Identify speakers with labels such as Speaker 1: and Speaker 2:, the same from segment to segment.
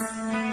Speaker 1: Música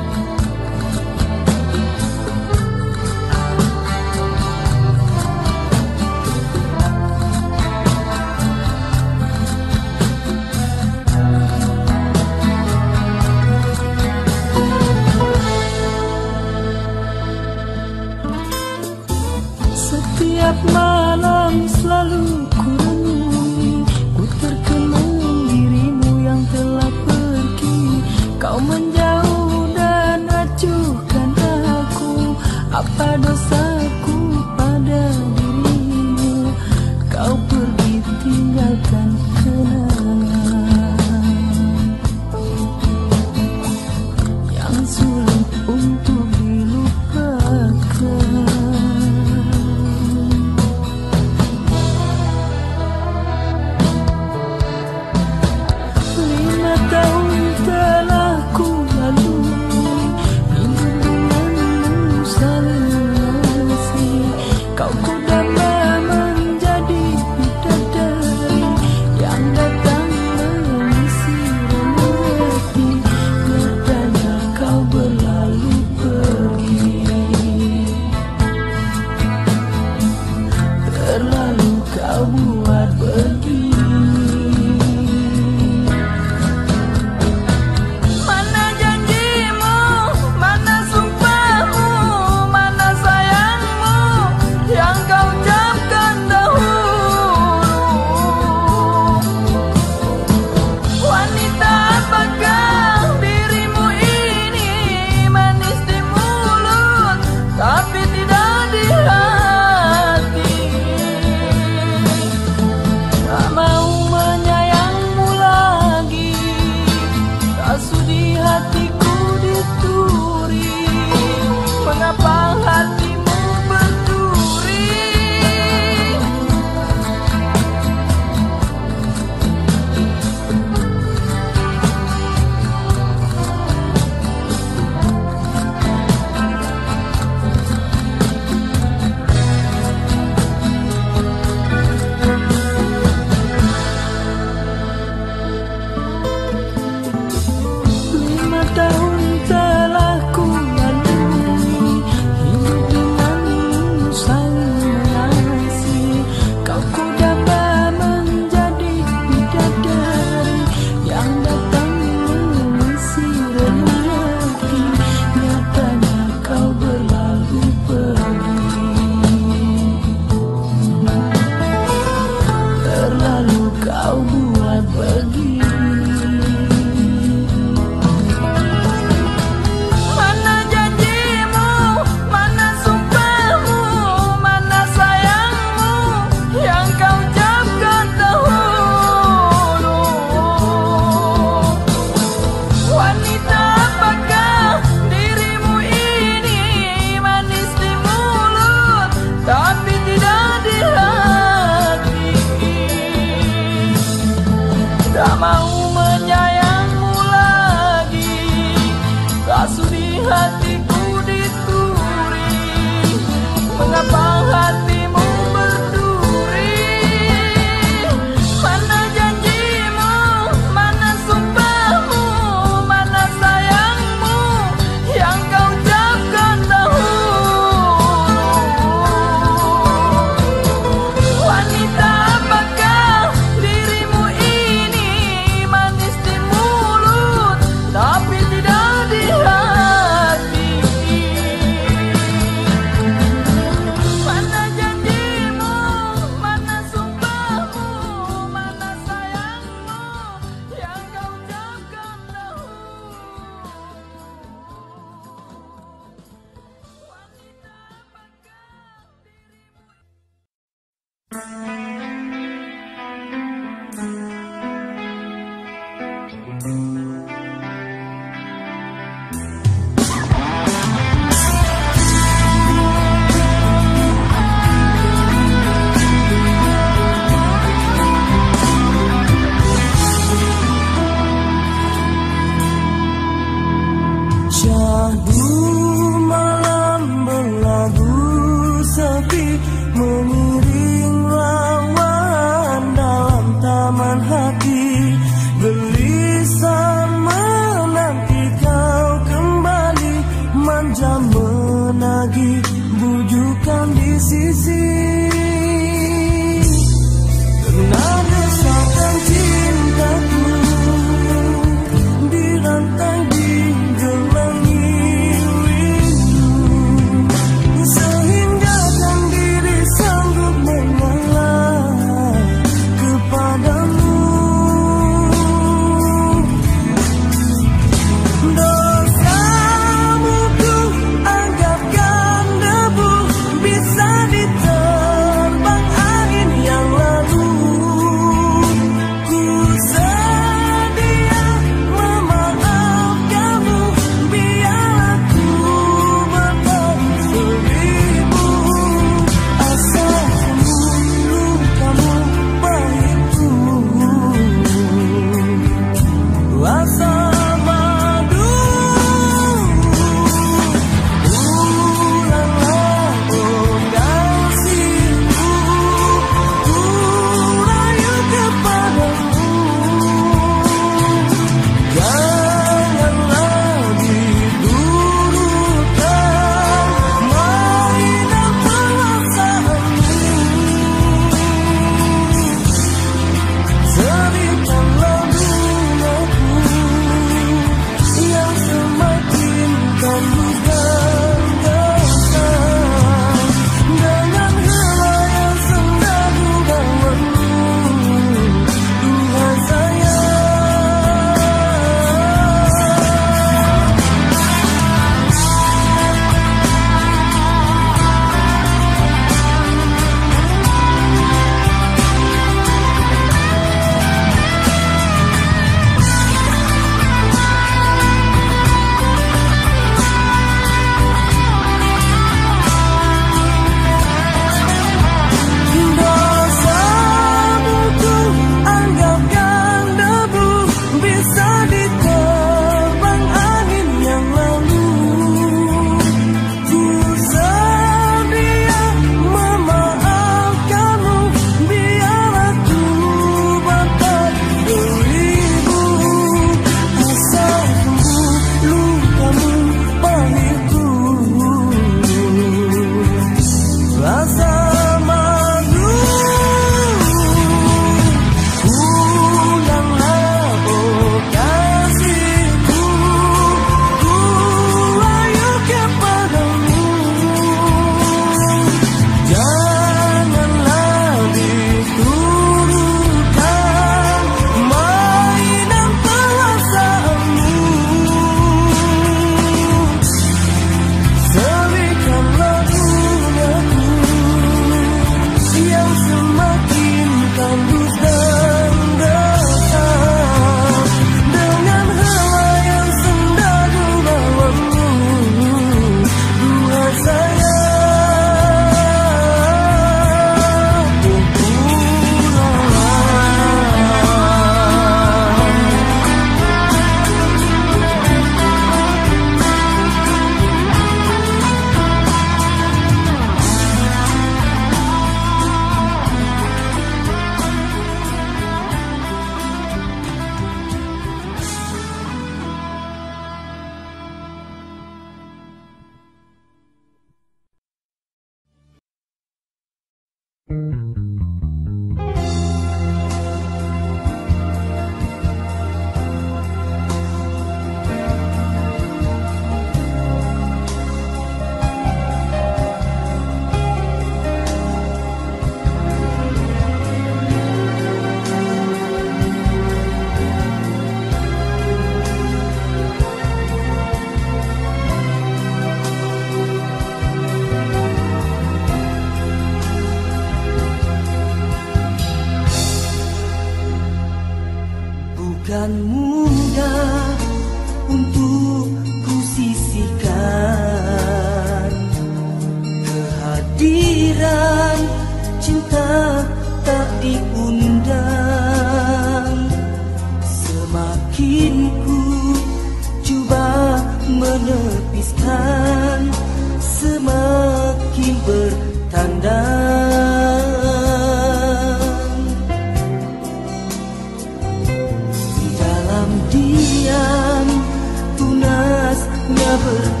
Speaker 2: lover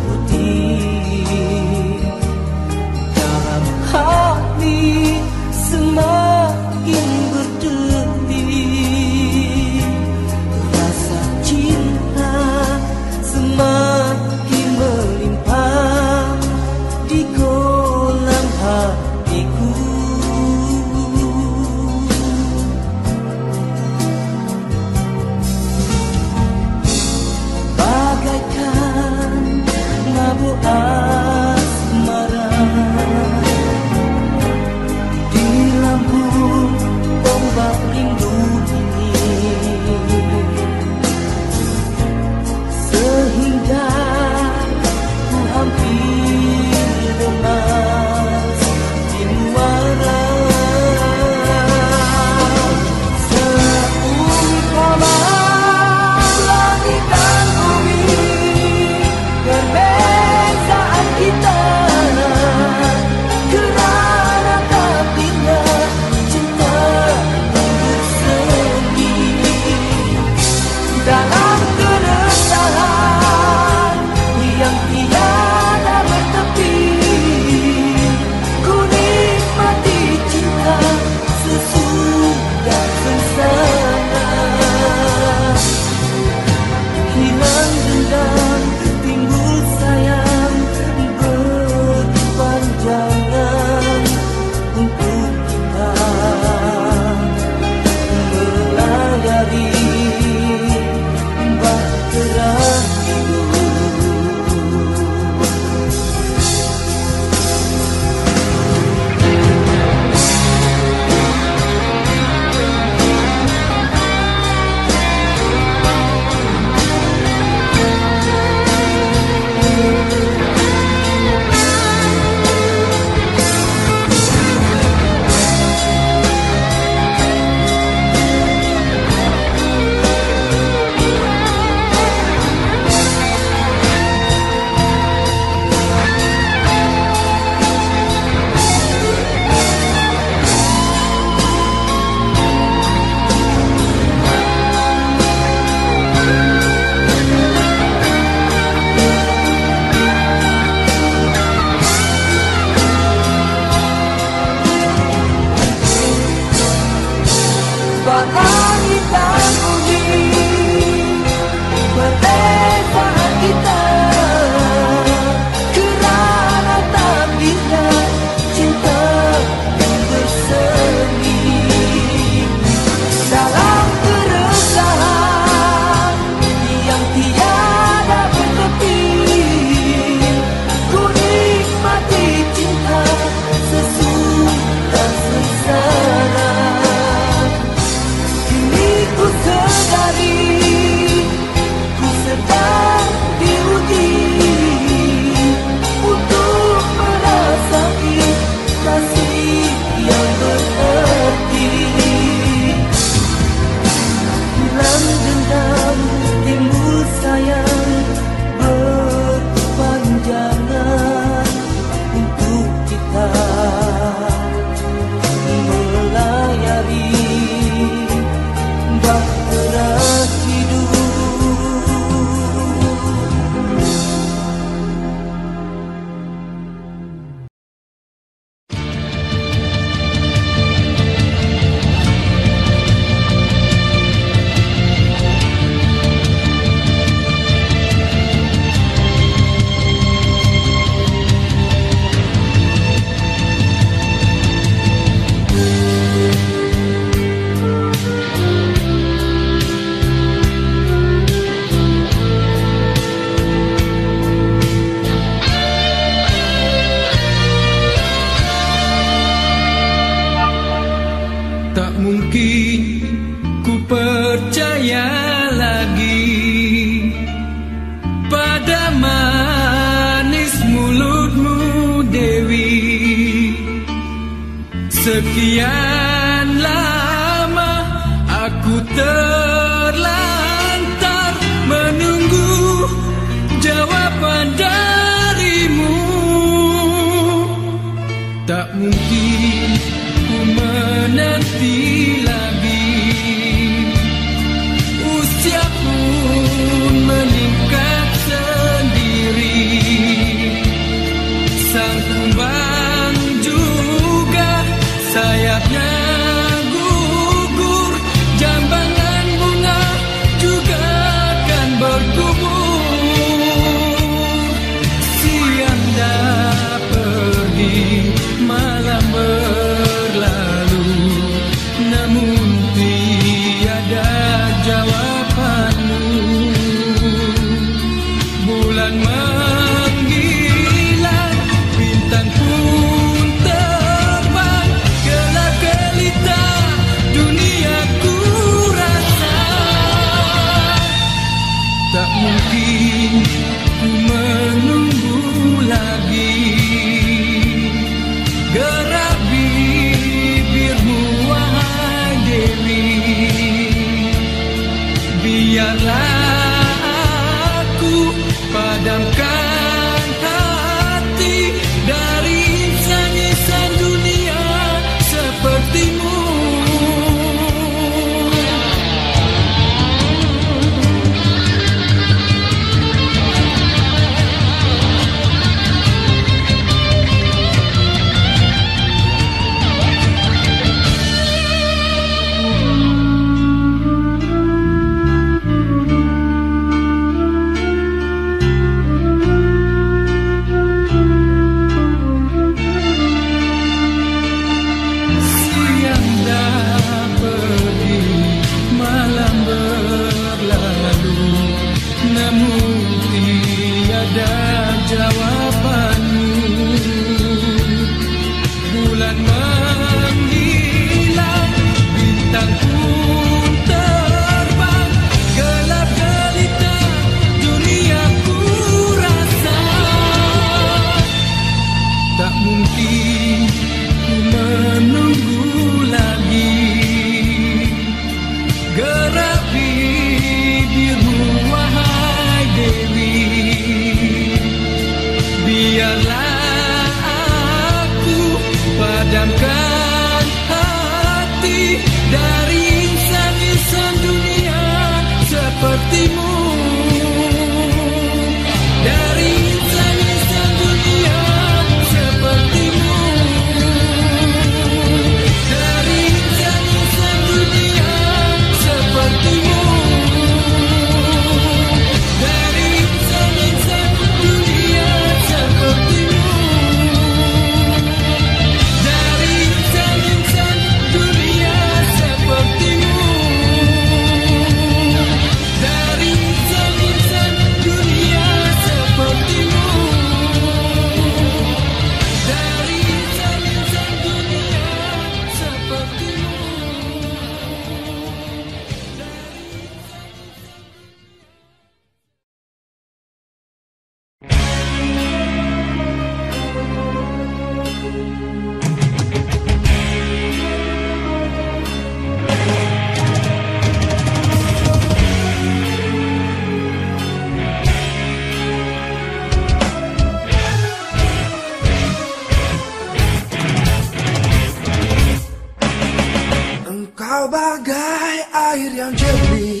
Speaker 2: bagai air yang jernih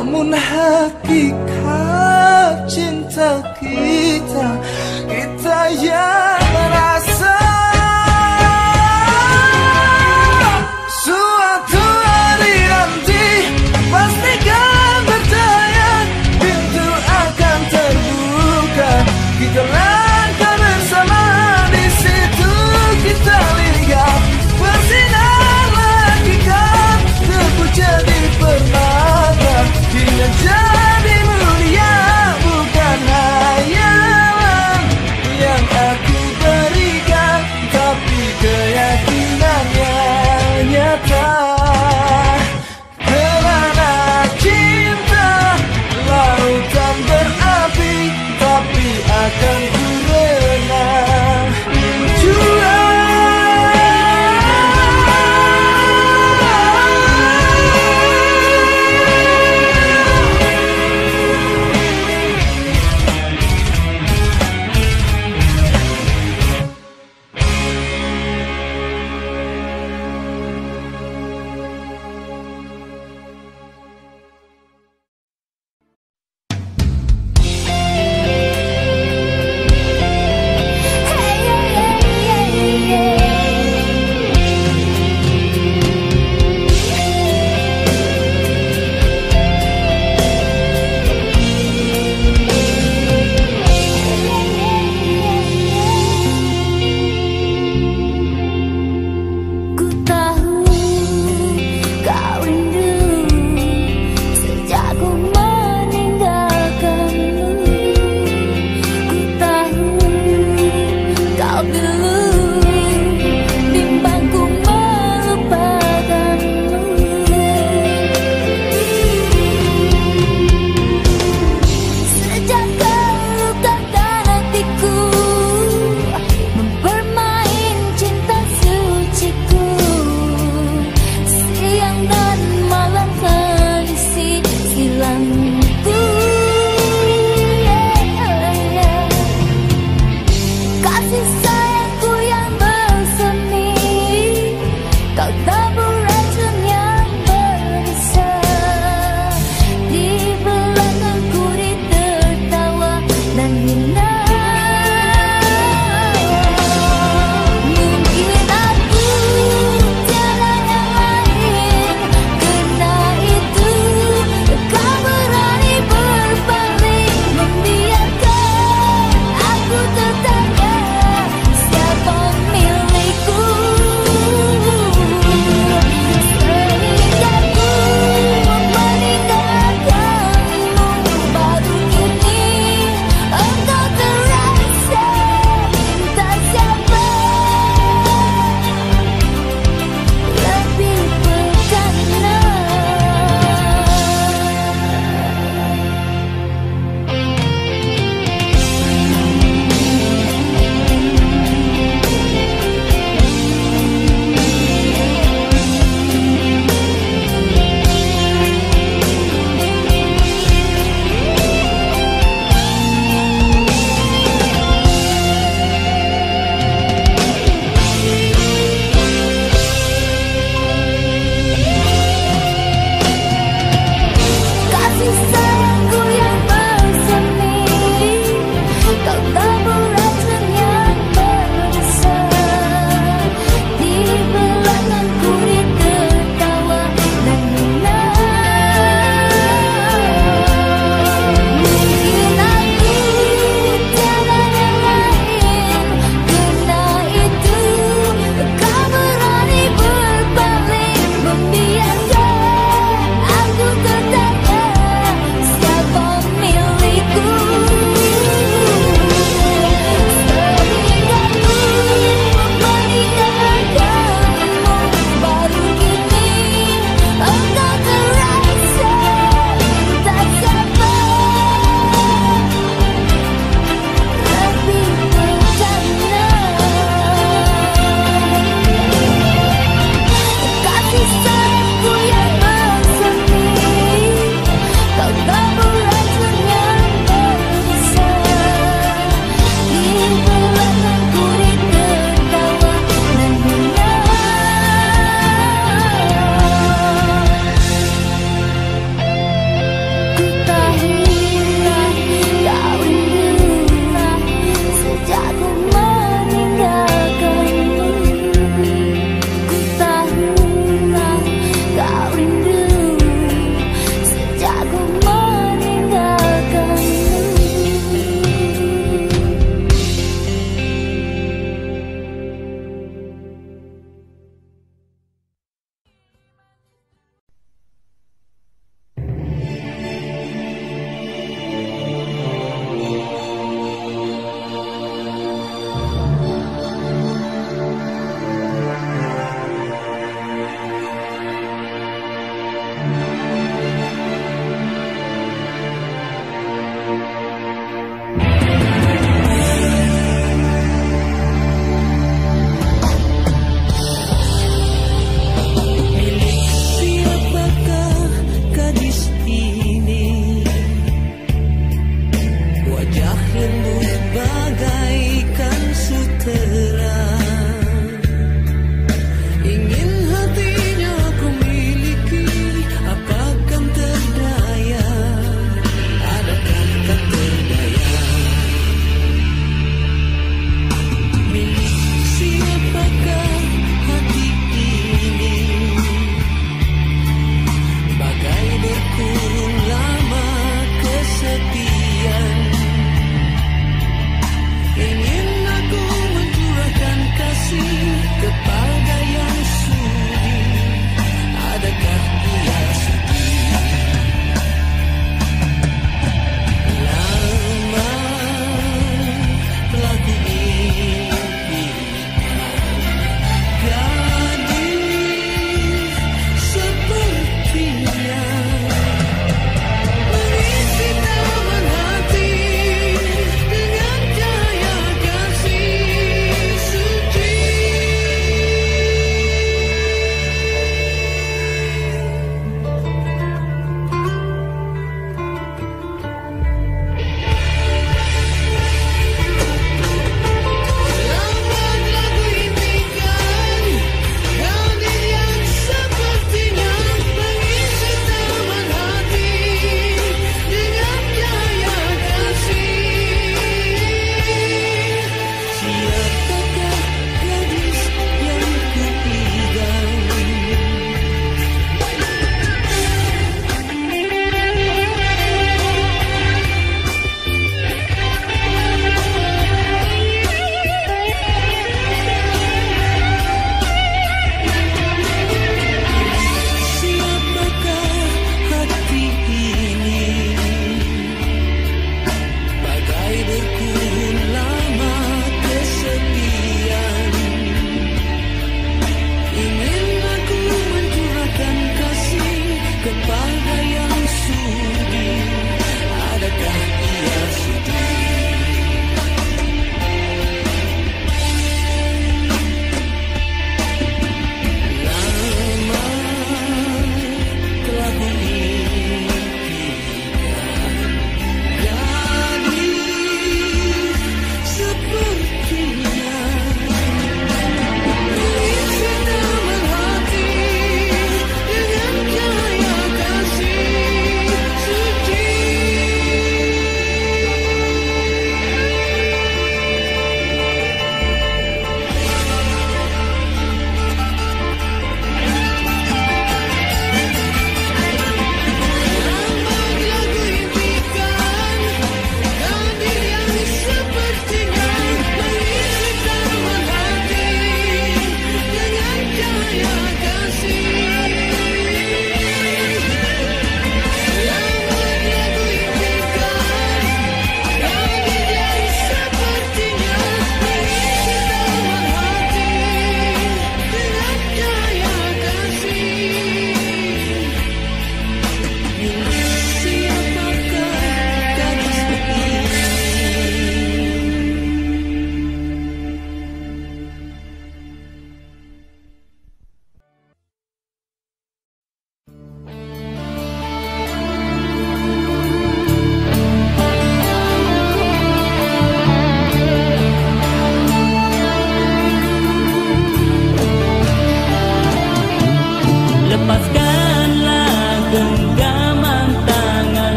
Speaker 3: Namun hakikat cinta kita Kita yang